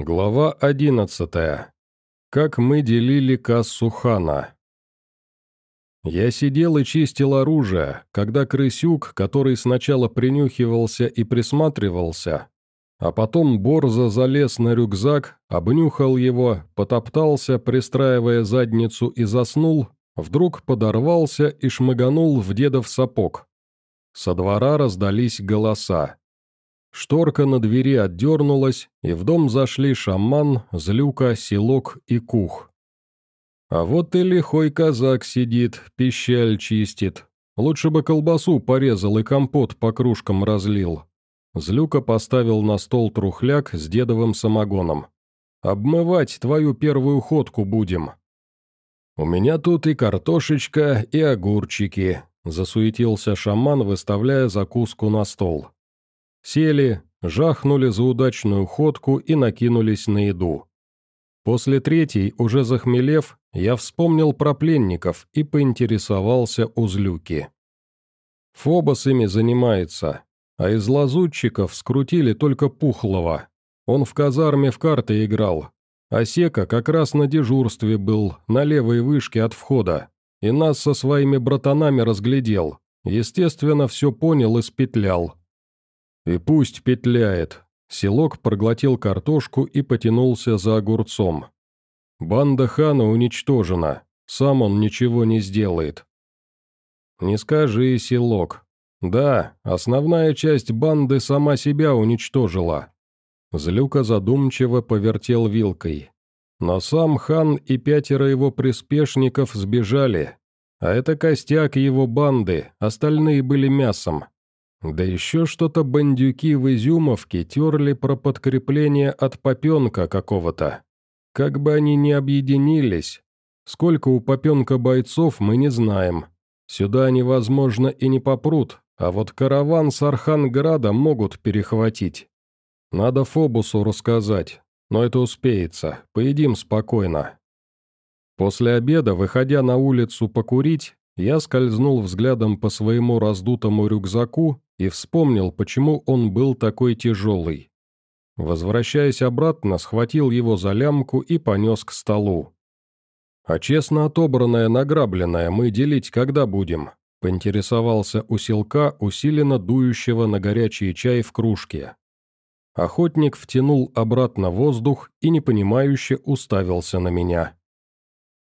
Глава одиннадцатая. Как мы делили кассу хана. Я сидел и чистил оружие, когда крысюк, который сначала принюхивался и присматривался, а потом борзо залез на рюкзак, обнюхал его, потоптался, пристраивая задницу и заснул, вдруг подорвался и шмыганул в дедов сапог. Со двора раздались голоса. Шторка на двери отдернулась, и в дом зашли шаман, злюка, селок и кух. А вот и лихой казак сидит, пищаль чистит. Лучше бы колбасу порезал и компот по кружкам разлил. Злюка поставил на стол трухляк с дедовым самогоном. «Обмывать твою первую ходку будем». «У меня тут и картошечка, и огурчики», — засуетился шаман, выставляя закуску на стол. Сели, жахнули за удачную ходку и накинулись на еду. После третьей, уже захмелев, я вспомнил про пленников и поинтересовался у Злюки. Фобос ими занимается, а из лазутчиков скрутили только Пухлого. Он в казарме в карты играл, а Сека как раз на дежурстве был, на левой вышке от входа, и нас со своими братанами разглядел. Естественно, все понял и спетлял. И пусть петляет. Селок проглотил картошку и потянулся за огурцом. Банда хана уничтожена. Сам он ничего не сделает. Не скажи, Селок. Да, основная часть банды сама себя уничтожила. Злюка задумчиво повертел вилкой. Но сам хан и пятеро его приспешников сбежали. А это костяк его банды, остальные были мясом. Да еще что-то бандюки в Изюмовке терли про подкрепление от попенка какого-то. Как бы они ни объединились, сколько у попенка бойцов мы не знаем. Сюда они, возможно, и не попрут, а вот караван с Арханграда могут перехватить. Надо Фобусу рассказать, но это успеется, поедим спокойно. После обеда, выходя на улицу покурить, я скользнул взглядом по своему раздутому рюкзаку и вспомнил, почему он был такой тяжелый. Возвращаясь обратно, схватил его за лямку и понес к столу. «А честно отобранное награбленное мы делить когда будем?» — поинтересовался у селка, усиленно дующего на горячий чай в кружке. Охотник втянул обратно воздух и непонимающе уставился на меня.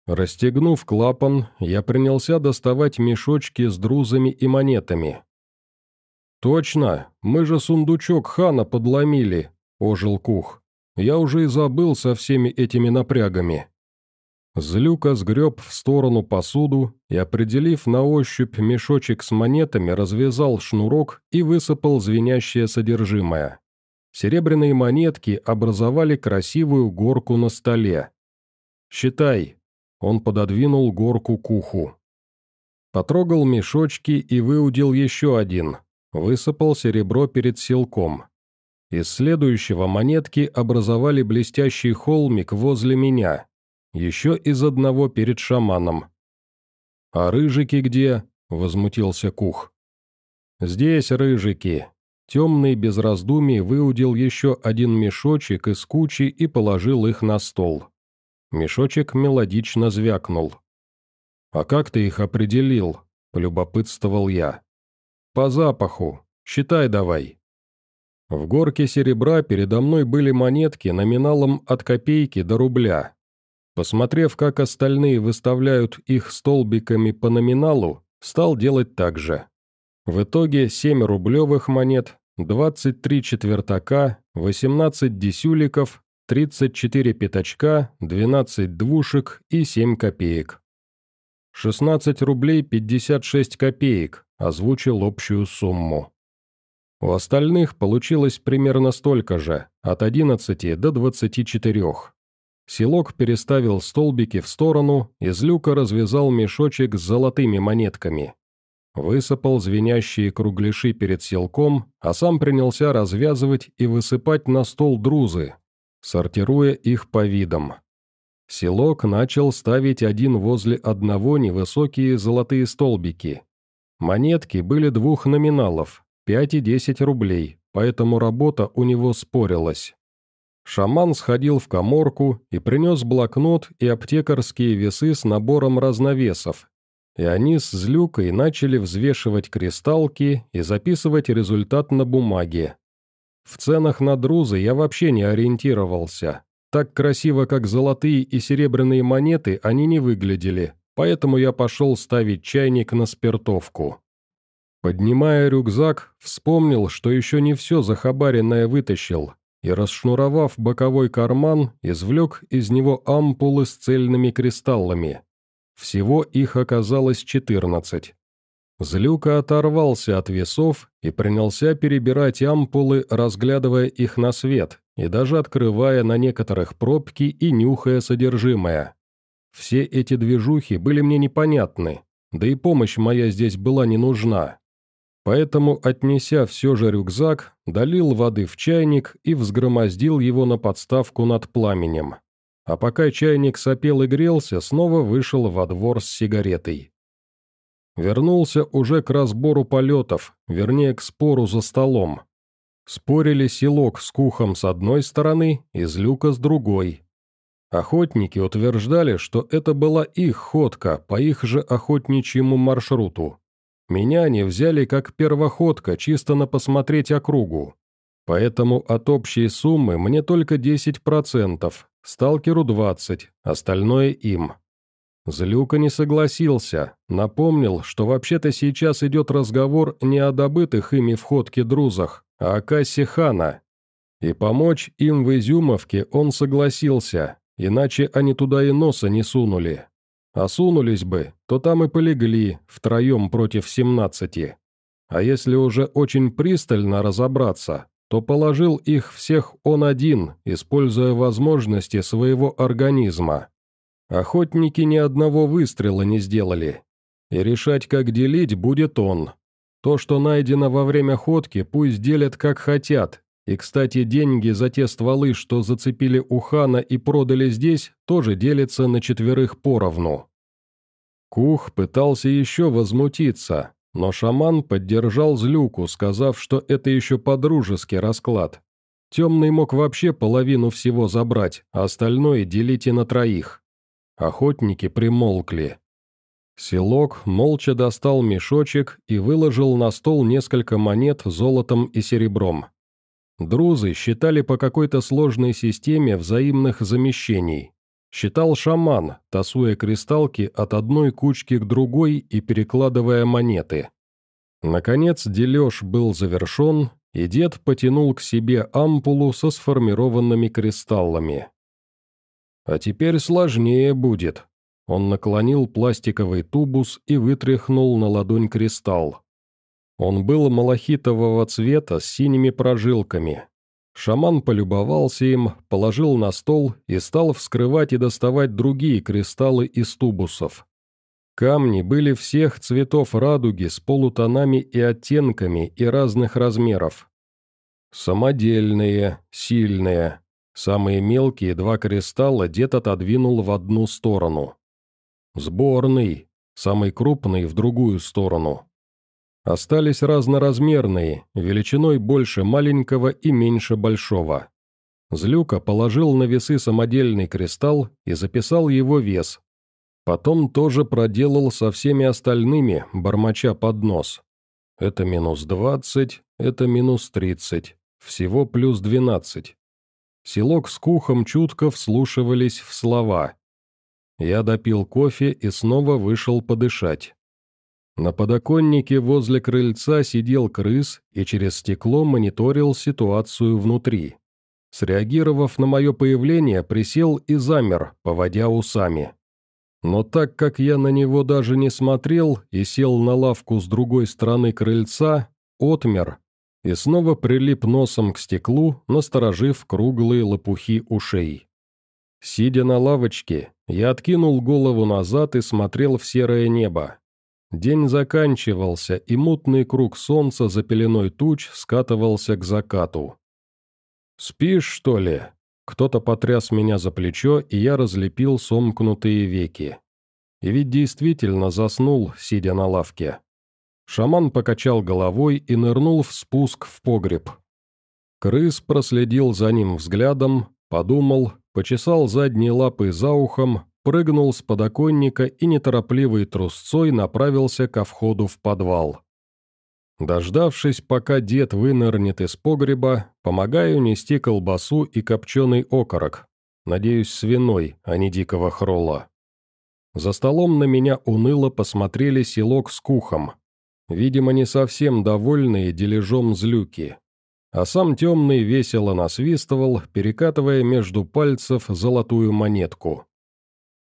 Расстегнув клапан, я принялся доставать мешочки с друзами и монетами. «Точно, мы же сундучок хана подломили», — ожил Кух. «Я уже и забыл со всеми этими напрягами». Злюка сгреб в сторону посуду и, определив на ощупь мешочек с монетами, развязал шнурок и высыпал звенящее содержимое. Серебряные монетки образовали красивую горку на столе. «Считай», — он пододвинул горку к уху. Потрогал мешочки и выудил еще один, Высыпал серебро перед силком. Из следующего монетки образовали блестящий холмик возле меня. Еще из одного перед шаманом. «А рыжики где?» — возмутился Кух. «Здесь рыжики». Темный без раздумий выудил еще один мешочек из кучи и положил их на стол. Мешочек мелодично звякнул. «А как ты их определил?» — полюбопытствовал я. «По запаху. Считай давай». В горке серебра передо мной были монетки номиналом от копейки до рубля. Посмотрев, как остальные выставляют их столбиками по номиналу, стал делать так же. В итоге 7 рублевых монет, 23 четвертака, 18 десюликов, 34 пятачка, 12 двушек и 7 копеек. 16 рублей 56 копеек, озвучил общую сумму. У остальных получилось примерно столько же, от 11 до 24. Селок переставил столбики в сторону, из люка развязал мешочек с золотыми монетками. Высыпал звенящие кругляши перед селком, а сам принялся развязывать и высыпать на стол друзы, сортируя их по видам. Селок начал ставить один возле одного невысокие золотые столбики, Монетки были двух номиналов, 5 и 10 рублей, поэтому работа у него спорилась. Шаман сходил в коморку и принес блокнот и аптекарские весы с набором разновесов, и они с Злюкой начали взвешивать кристалки и записывать результат на бумаге. В ценах на друзы я вообще не ориентировался. Так красиво, как золотые и серебряные монеты, они не выглядели, поэтому я пошел ставить чайник на спиртовку. Поднимая рюкзак, вспомнил, что еще не все захабаренное вытащил, и, расшнуровав боковой карман, извлек из него ампулы с цельными кристаллами. Всего их оказалось четырнадцать. Злюка оторвался от весов и принялся перебирать ампулы, разглядывая их на свет, и даже открывая на некоторых пробки и нюхая содержимое. Все эти движухи были мне непонятны, да и помощь моя здесь была не нужна. Поэтому, отнеся все же рюкзак, долил воды в чайник и взгромоздил его на подставку над пламенем. А пока чайник сопел и грелся, снова вышел во двор с сигаретой. Вернулся уже к разбору полетов, вернее, к спору за столом. Спорили селок с кухом с одной стороны и злюка с другой. Охотники утверждали, что это была их ходка по их же охотничьему маршруту. Меня они взяли как первоходка, чисто на посмотреть округу. Поэтому от общей суммы мне только 10%, сталкеру 20%, остальное им. Злюка не согласился, напомнил, что вообще-то сейчас идет разговор не о добытых ими в ходке друзах, а о кассе хана. И помочь им в Изюмовке он согласился, иначе они туда и носа не сунули. А сунулись бы, то там и полегли, втроем против семнадцати. А если уже очень пристально разобраться, то положил их всех он один, используя возможности своего организма. Охотники ни одного выстрела не сделали. И решать, как делить, будет он. То, что найдено во время ходки, пусть делят как хотят. И, кстати, деньги за те стволы, что зацепили у хана и продали здесь, тоже делятся на четверых поровну. Кух пытался еще возмутиться, но шаман поддержал злюку, сказав, что это еще подружеский расклад. Темный мог вообще половину всего забрать, а остальное делите на троих. Охотники примолкли. Селок молча достал мешочек и выложил на стол несколько монет золотом и серебром. Друзы считали по какой-то сложной системе взаимных замещений. Считал шаман, тасуя кристалки от одной кучки к другой и перекладывая монеты. Наконец дележ был завершен, и дед потянул к себе ампулу со сформированными кристаллами. «А теперь сложнее будет». Он наклонил пластиковый тубус и вытряхнул на ладонь кристалл. Он был малахитового цвета с синими прожилками. Шаман полюбовался им, положил на стол и стал вскрывать и доставать другие кристаллы из тубусов. Камни были всех цветов радуги с полутонами и оттенками и разных размеров. Самодельные, сильные, Самые мелкие два кристалла дед отодвинул в одну сторону. Сборный, самый крупный в другую сторону. Остались разноразмерные, величиной больше маленького и меньше большого. Злюка положил на весы самодельный кристалл и записал его вес. Потом тоже проделал со всеми остальными, бормоча под нос. Это минус двадцать, это минус тридцать, всего плюс двенадцать. Селок с Кухом чутко вслушивались в слова. Я допил кофе и снова вышел подышать. На подоконнике возле крыльца сидел крыс и через стекло мониторил ситуацию внутри. Среагировав на мое появление, присел и замер, поводя усами. Но так как я на него даже не смотрел и сел на лавку с другой стороны крыльца, отмер, и снова прилип носом к стеклу, насторожив круглые лопухи ушей. Сидя на лавочке, я откинул голову назад и смотрел в серое небо. День заканчивался, и мутный круг солнца за пеленой туч скатывался к закату. «Спишь, что ли?» Кто-то потряс меня за плечо, и я разлепил сомкнутые веки. И ведь действительно заснул, сидя на лавке. Шаман покачал головой и нырнул в спуск в погреб. Крыс проследил за ним взглядом, подумал, почесал задние лапы за ухом, прыгнул с подоконника и неторопливой трусцой направился ко входу в подвал. Дождавшись, пока дед вынырнет из погреба, помогаю нести колбасу и копченый окорок. Надеюсь, свиной, а не дикого хрола. За столом на меня уныло посмотрели селок с кухом. Видимо, не совсем довольные дележом злюки. А сам темный весело насвистывал, перекатывая между пальцев золотую монетку.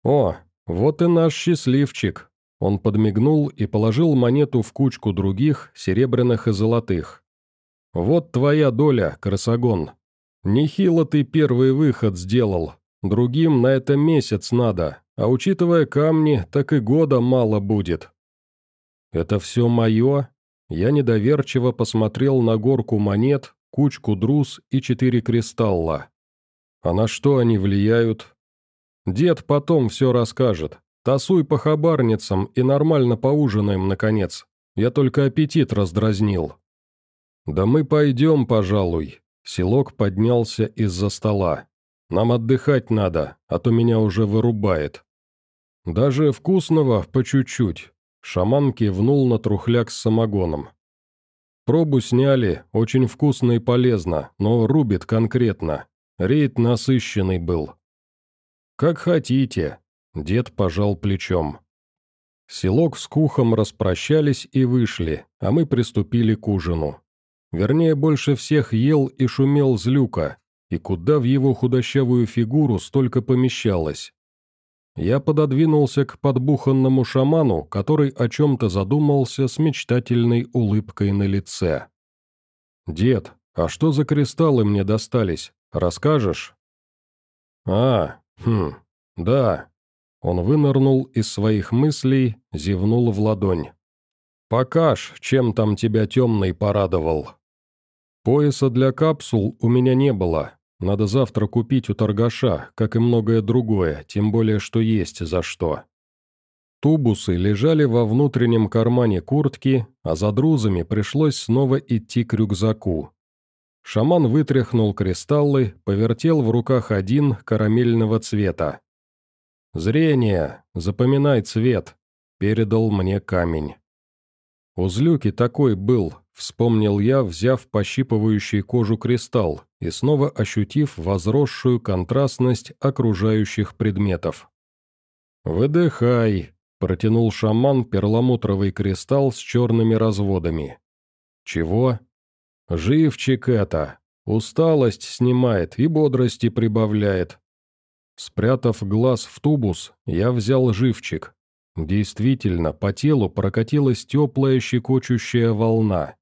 «О, вот и наш счастливчик!» Он подмигнул и положил монету в кучку других, серебряных и золотых. «Вот твоя доля, красогон. Нехило ты первый выход сделал. Другим на это месяц надо, а учитывая камни, так и года мало будет». «Это все мое?» Я недоверчиво посмотрел на горку монет, кучку друз и четыре кристалла. «А на что они влияют?» «Дед потом все расскажет. Тасуй по хабарницам и нормально поужинаем, наконец. Я только аппетит раздразнил». «Да мы пойдем, пожалуй». Селок поднялся из-за стола. «Нам отдыхать надо, а то меня уже вырубает». «Даже вкусного по чуть-чуть». Шаман кивнул на трухляк с самогоном. «Пробу сняли, очень вкусно и полезно, но рубит конкретно. Рейд насыщенный был». «Как хотите», Дед пожал плечом. Селок с Кухом распрощались и вышли, а мы приступили к ужину. Вернее, больше всех ел и шумел Злюка, и куда в его худощавую фигуру столько помещалось. Я пододвинулся к подбуханному шаману, который о чем-то задумался с мечтательной улыбкой на лице. «Дед, а что за кристаллы мне достались? Расскажешь?» «А, хм, да, он вынырнул из своих мыслей, зевнул в ладонь. «Покаж, чем там тебя темный порадовал». «Пояса для капсул у меня не было. Надо завтра купить у торгаша, как и многое другое, тем более, что есть за что». Тубусы лежали во внутреннем кармане куртки, а за друзами пришлось снова идти к рюкзаку. Шаман вытряхнул кристаллы, повертел в руках один карамельного цвета. «Зрение, запоминай цвет», — передал мне камень. У злюки такой был, вспомнил я, взяв пощипывающий кожу кристалл и снова ощутив возросшую контрастность окружающих предметов. «Выдыхай», — протянул шаман перламутровый кристалл с черными разводами. «Чего?» «Живчик это. Усталость снимает и бодрости прибавляет. Спрятав глаз в тубус, я взял живчик. Действительно, по телу прокатилась теплая щекочущая волна.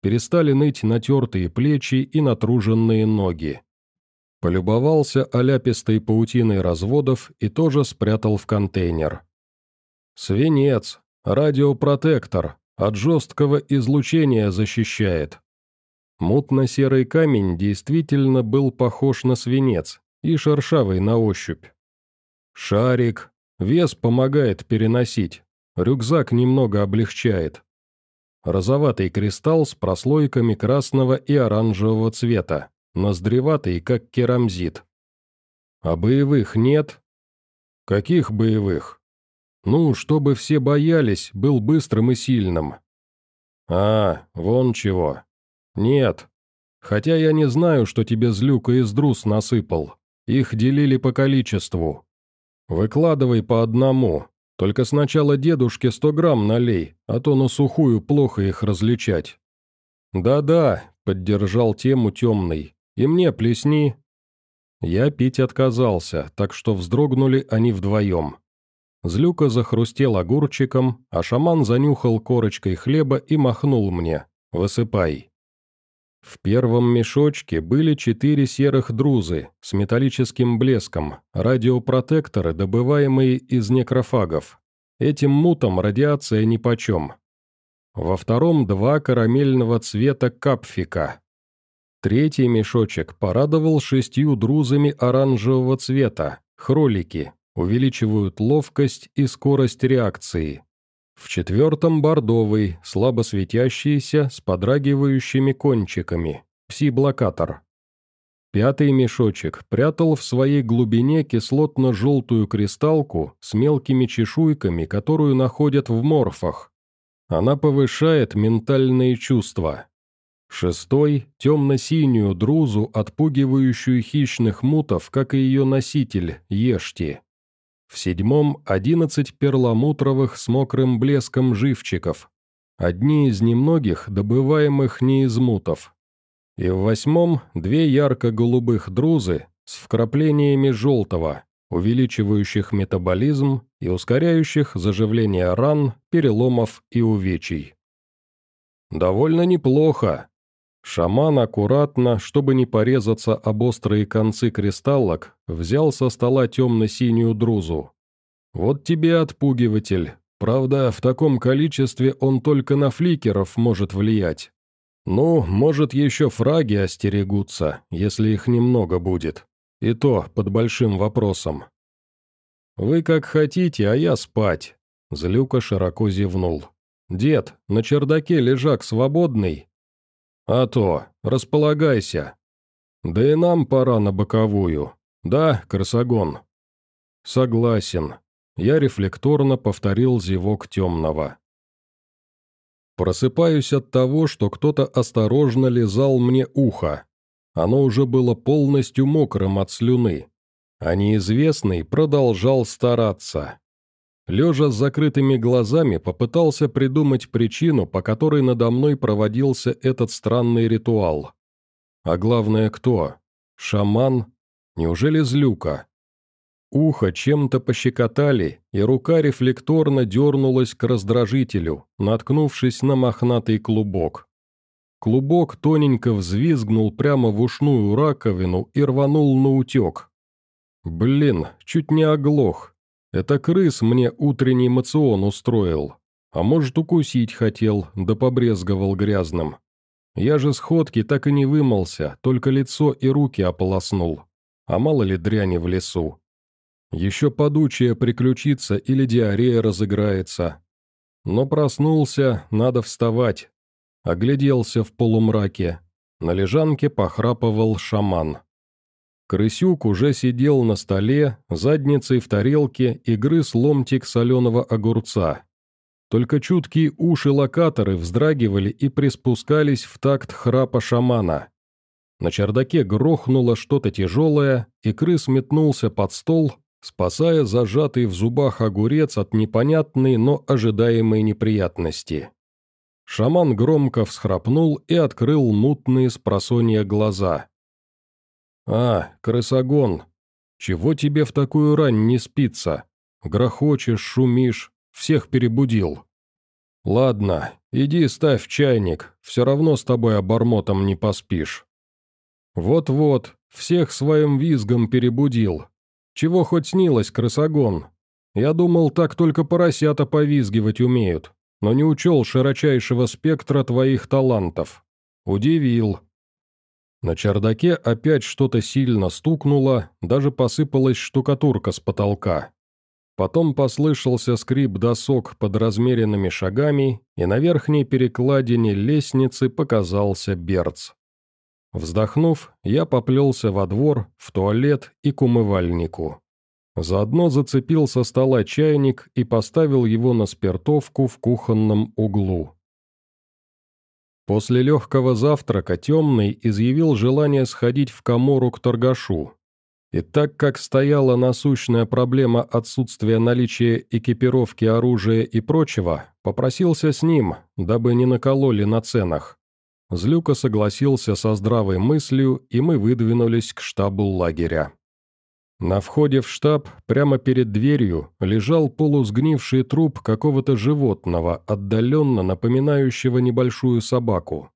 Перестали ныть натертые плечи и натруженные ноги. Полюбовался оляпистой паутиной разводов и тоже спрятал в контейнер. «Свинец, радиопротектор, от жесткого излучения защищает». Мутно-серый камень действительно был похож на свинец, и шершавый на ощупь. Шарик. Вес помогает переносить. Рюкзак немного облегчает. Розоватый кристалл с прослойками красного и оранжевого цвета, ноздреватый, как керамзит. А боевых нет? Каких боевых? Ну, чтобы все боялись, был быстрым и сильным. А, вон чего. Нет. Хотя я не знаю, что тебе злюка из друз насыпал. Их делили по количеству. Выкладывай по одному. Только сначала дедушке сто грамм налей, а то на сухую плохо их различать. Да-да, поддержал тему темный. И мне плесни. Я пить отказался, так что вздрогнули они вдвоем. Злюка захрустел огурчиком, а шаман занюхал корочкой хлеба и махнул мне. «Высыпай». В первом мешочке были четыре серых друзы с металлическим блеском, радиопротекторы, добываемые из некрофагов. Этим мутам радиация нипочем. Во втором два карамельного цвета капфика. Третий мешочек порадовал шестью друзами оранжевого цвета, хролики, увеличивают ловкость и скорость реакции. В четвертом бордовый, слабо светящийся, с подрагивающими кончиками, пси-блокатор. Пятый мешочек прятал в своей глубине кислотно-желтую кристалку с мелкими чешуйками, которую находят в морфах. Она повышает ментальные чувства. Шестой – темно-синюю друзу, отпугивающую хищных мутов, как и ее носитель – ешти. В седьмом – одиннадцать перламутровых с мокрым блеском живчиков, одни из немногих, добываемых не из мутов. И в восьмом – две ярко-голубых друзы с вкраплениями желтого, увеличивающих метаболизм и ускоряющих заживление ран, переломов и увечий. Довольно неплохо. Шаман аккуратно, чтобы не порезаться об острые концы кристаллок, взял со стола темно-синюю друзу. Вот тебе отпугиватель. Правда, в таком количестве он только на фликеров может влиять. Ну, может, еще фраги остерегутся, если их немного будет. И то под большим вопросом. «Вы как хотите, а я спать», — Злюка широко зевнул. «Дед, на чердаке лежак свободный?» «А то, располагайся. Да и нам пора на боковую. Да, красогон?» «Согласен». Я рефлекторно повторил зевок темного. Просыпаюсь от того, что кто-то осторожно лизал мне ухо. Оно уже было полностью мокрым от слюны. А неизвестный продолжал стараться. Лежа с закрытыми глазами, попытался придумать причину, по которой надо мной проводился этот странный ритуал. А главное, кто? Шаман? Неужели злюка? Ухо чем-то пощекотали, и рука рефлекторно дернулась к раздражителю, наткнувшись на мохнатый клубок. Клубок тоненько взвизгнул прямо в ушную раковину и рванул на утек. Блин, чуть не оглох. Это крыс мне утренний мацион устроил. А может, укусить хотел, да побрезговал грязным. Я же сходки так и не вымылся, только лицо и руки ополоснул. А мало ли дряни в лесу. Еще подучая приключится или диарея разыграется. Но проснулся, надо вставать. Огляделся в полумраке. На лежанке похрапывал шаман. Крысюк уже сидел на столе, задницей в тарелке и грыз ломтик соленого огурца. Только чуткие уши-локаторы вздрагивали и приспускались в такт храпа шамана. На чердаке грохнуло что-то тяжелое, и крыс метнулся под стол, спасая зажатый в зубах огурец от непонятной, но ожидаемой неприятности. Шаман громко всхрапнул и открыл мутные с глаза. «А, крысогон, чего тебе в такую рань не спится? Грохочешь, шумишь, всех перебудил». «Ладно, иди ставь чайник, все равно с тобой обормотом не поспишь». «Вот-вот, всех своим визгом перебудил, чего хоть снилось, крысогон? Я думал, так только поросята повизгивать умеют, но не учел широчайшего спектра твоих талантов. Удивил. На чердаке опять что-то сильно стукнуло, даже посыпалась штукатурка с потолка. Потом послышался скрип досок под размеренными шагами, и на верхней перекладине лестницы показался берц. Вздохнув, я поплелся во двор, в туалет и к умывальнику. Заодно зацепил со стола чайник и поставил его на спиртовку в кухонном углу. После легкого завтрака темный изъявил желание сходить в комору к торгашу. И так как стояла насущная проблема отсутствия наличия экипировки, оружия и прочего, попросился с ним, дабы не накололи на ценах. Злюка согласился со здравой мыслью, и мы выдвинулись к штабу лагеря. На входе в штаб, прямо перед дверью, лежал полусгнивший труп какого-то животного, отдаленно напоминающего небольшую собаку.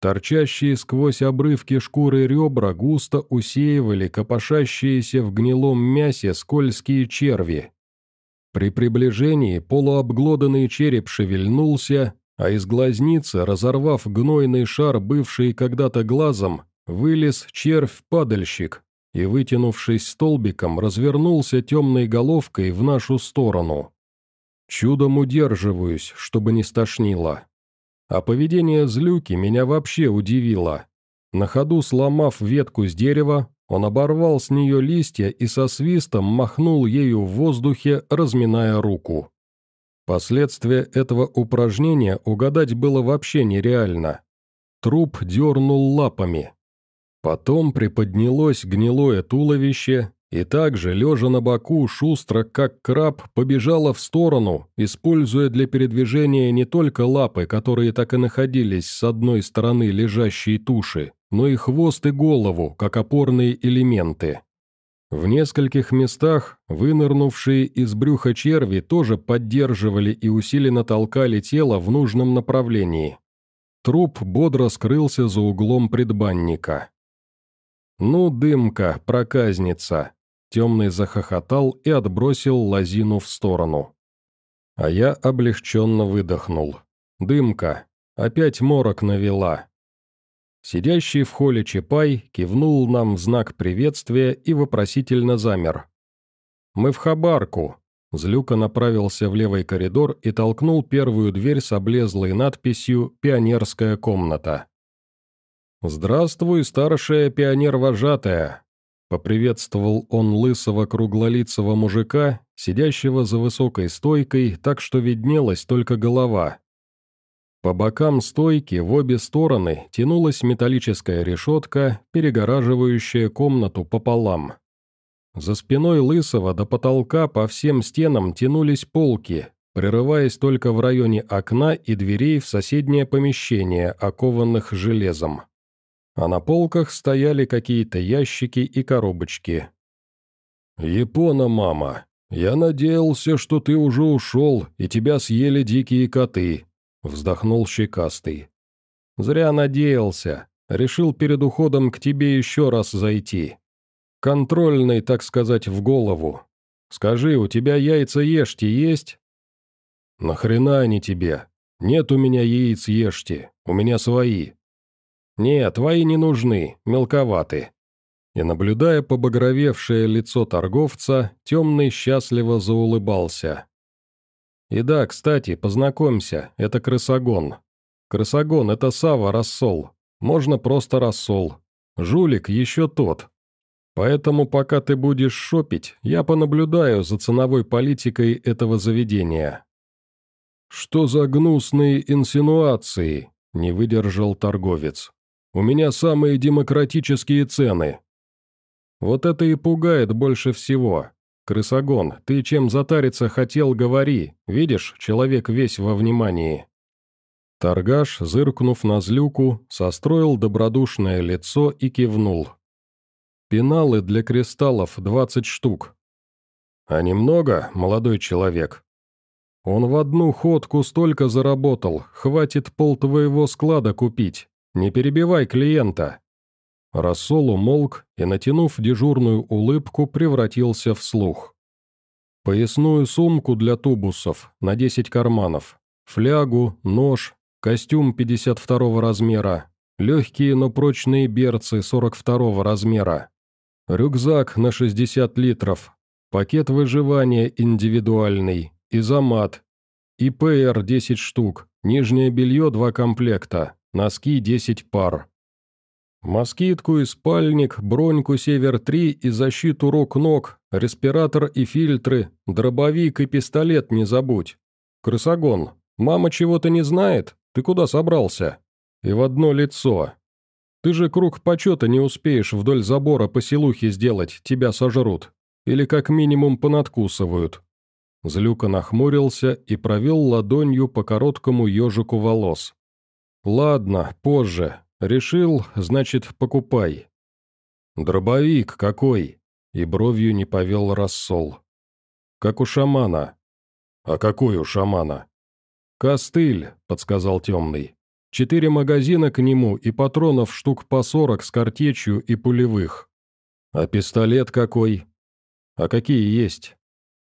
Торчащие сквозь обрывки шкуры ребра густо усеивали копошащиеся в гнилом мясе скользкие черви. При приближении полуобглоданный череп шевельнулся, а из глазницы, разорвав гнойный шар, бывший когда-то глазом, вылез червь-падальщик и, вытянувшись столбиком, развернулся темной головкой в нашу сторону. Чудом удерживаюсь, чтобы не стошнило. А поведение злюки меня вообще удивило. На ходу сломав ветку с дерева, он оборвал с нее листья и со свистом махнул ею в воздухе, разминая руку. Последствия этого упражнения угадать было вообще нереально. Труп дернул лапами. Потом приподнялось гнилое туловище, и также, лежа на боку, шустро, как краб, побежала в сторону, используя для передвижения не только лапы, которые так и находились с одной стороны лежащей туши, но и хвост и голову, как опорные элементы. В нескольких местах вынырнувшие из брюха черви тоже поддерживали и усиленно толкали тело в нужном направлении. Труп бодро скрылся за углом предбанника. «Ну, дымка, проказница!» Темный захохотал и отбросил лозину в сторону. А я облегченно выдохнул. «Дымка! Опять морок навела!» Сидящий в холле Чапай кивнул нам в знак приветствия и вопросительно замер. «Мы в Хабарку!» Злюка направился в левый коридор и толкнул первую дверь с облезлой надписью «Пионерская комната». «Здравствуй, старшая пионер-вожатая!» Поприветствовал он лысого круглолицего мужика, сидящего за высокой стойкой, так что виднелась только голова. По бокам стойки в обе стороны тянулась металлическая решетка, перегораживающая комнату пополам. За спиной лысого до потолка по всем стенам тянулись полки, прерываясь только в районе окна и дверей в соседнее помещение, окованных железом а на полках стояли какие-то ящики и коробочки. «Япона, мама, я надеялся, что ты уже ушел, и тебя съели дикие коты», — вздохнул щекастый. «Зря надеялся. Решил перед уходом к тебе еще раз зайти. Контрольный, так сказать, в голову. Скажи, у тебя яйца ешьте есть?» «Нахрена они тебе? Нет у меня яиц ешьте, у меня свои», «Нет, твои не нужны, мелковаты». И, наблюдая побагровевшее лицо торговца, темный счастливо заулыбался. «И да, кстати, познакомься, это крысогон. Крысогон — это Сава Рассол. Можно просто Рассол. Жулик еще тот. Поэтому, пока ты будешь шопить, я понаблюдаю за ценовой политикой этого заведения». «Что за гнусные инсинуации?» — не выдержал торговец. У меня самые демократические цены». Вот это и пугает больше всего. Крысогон, ты чем затариться хотел, говори. Видишь, человек весь во внимании. Торгаш, зыркнув на злюку, состроил добродушное лицо и кивнул. «Пеналы для кристаллов двадцать штук». «А немного, молодой человек?» «Он в одну ходку столько заработал, хватит пол твоего склада купить. Не перебивай клиента!» Рассол умолк и, натянув дежурную улыбку, превратился в слух. Поясную сумку для тубусов на 10 карманов, флягу, нож, костюм 52 размера, легкие, но прочные берцы 42 размера, рюкзак на 60 литров, пакет выживания индивидуальный, изомат, ИПР 10 штук, нижнее белье 2 комплекта, носки 10 пар. Москитку и спальник, броньку «Север-3» и защиту рук-ног, респиратор и фильтры, дробовик и пистолет не забудь. Крысогон, мама чего-то не знает? Ты куда собрался? И в одно лицо. Ты же круг почета не успеешь вдоль забора по селухе сделать, тебя сожрут. Или как минимум понадкусывают. Злюка нахмурился и провел ладонью по короткому ежику волос. «Ладно, позже. Решил, значит, покупай». «Дробовик какой?» И бровью не повел рассол. «Как у шамана». «А какой у шамана?» «Костыль», — подсказал темный. «Четыре магазина к нему и патронов штук по сорок с картечью и пулевых». «А пистолет какой?» «А какие есть?»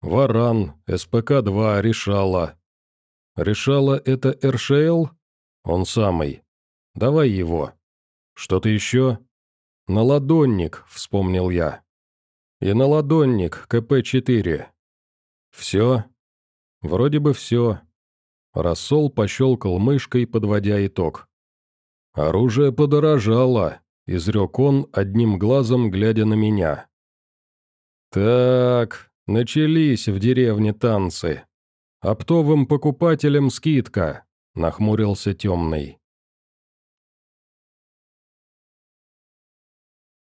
«Варан, СПК-2, Решала». «Решала — это РШЛ?» «Он самый. Давай его. Что-то еще?» «Наладонник», — вспомнил я. «И наладонник, КП-4». «Все?» «Вроде бы все». Рассол пощелкал мышкой, подводя итог. «Оружие подорожало», — изрек он, одним глазом глядя на меня. «Так, начались в деревне танцы. Оптовым покупателям скидка», — нахмурился темный.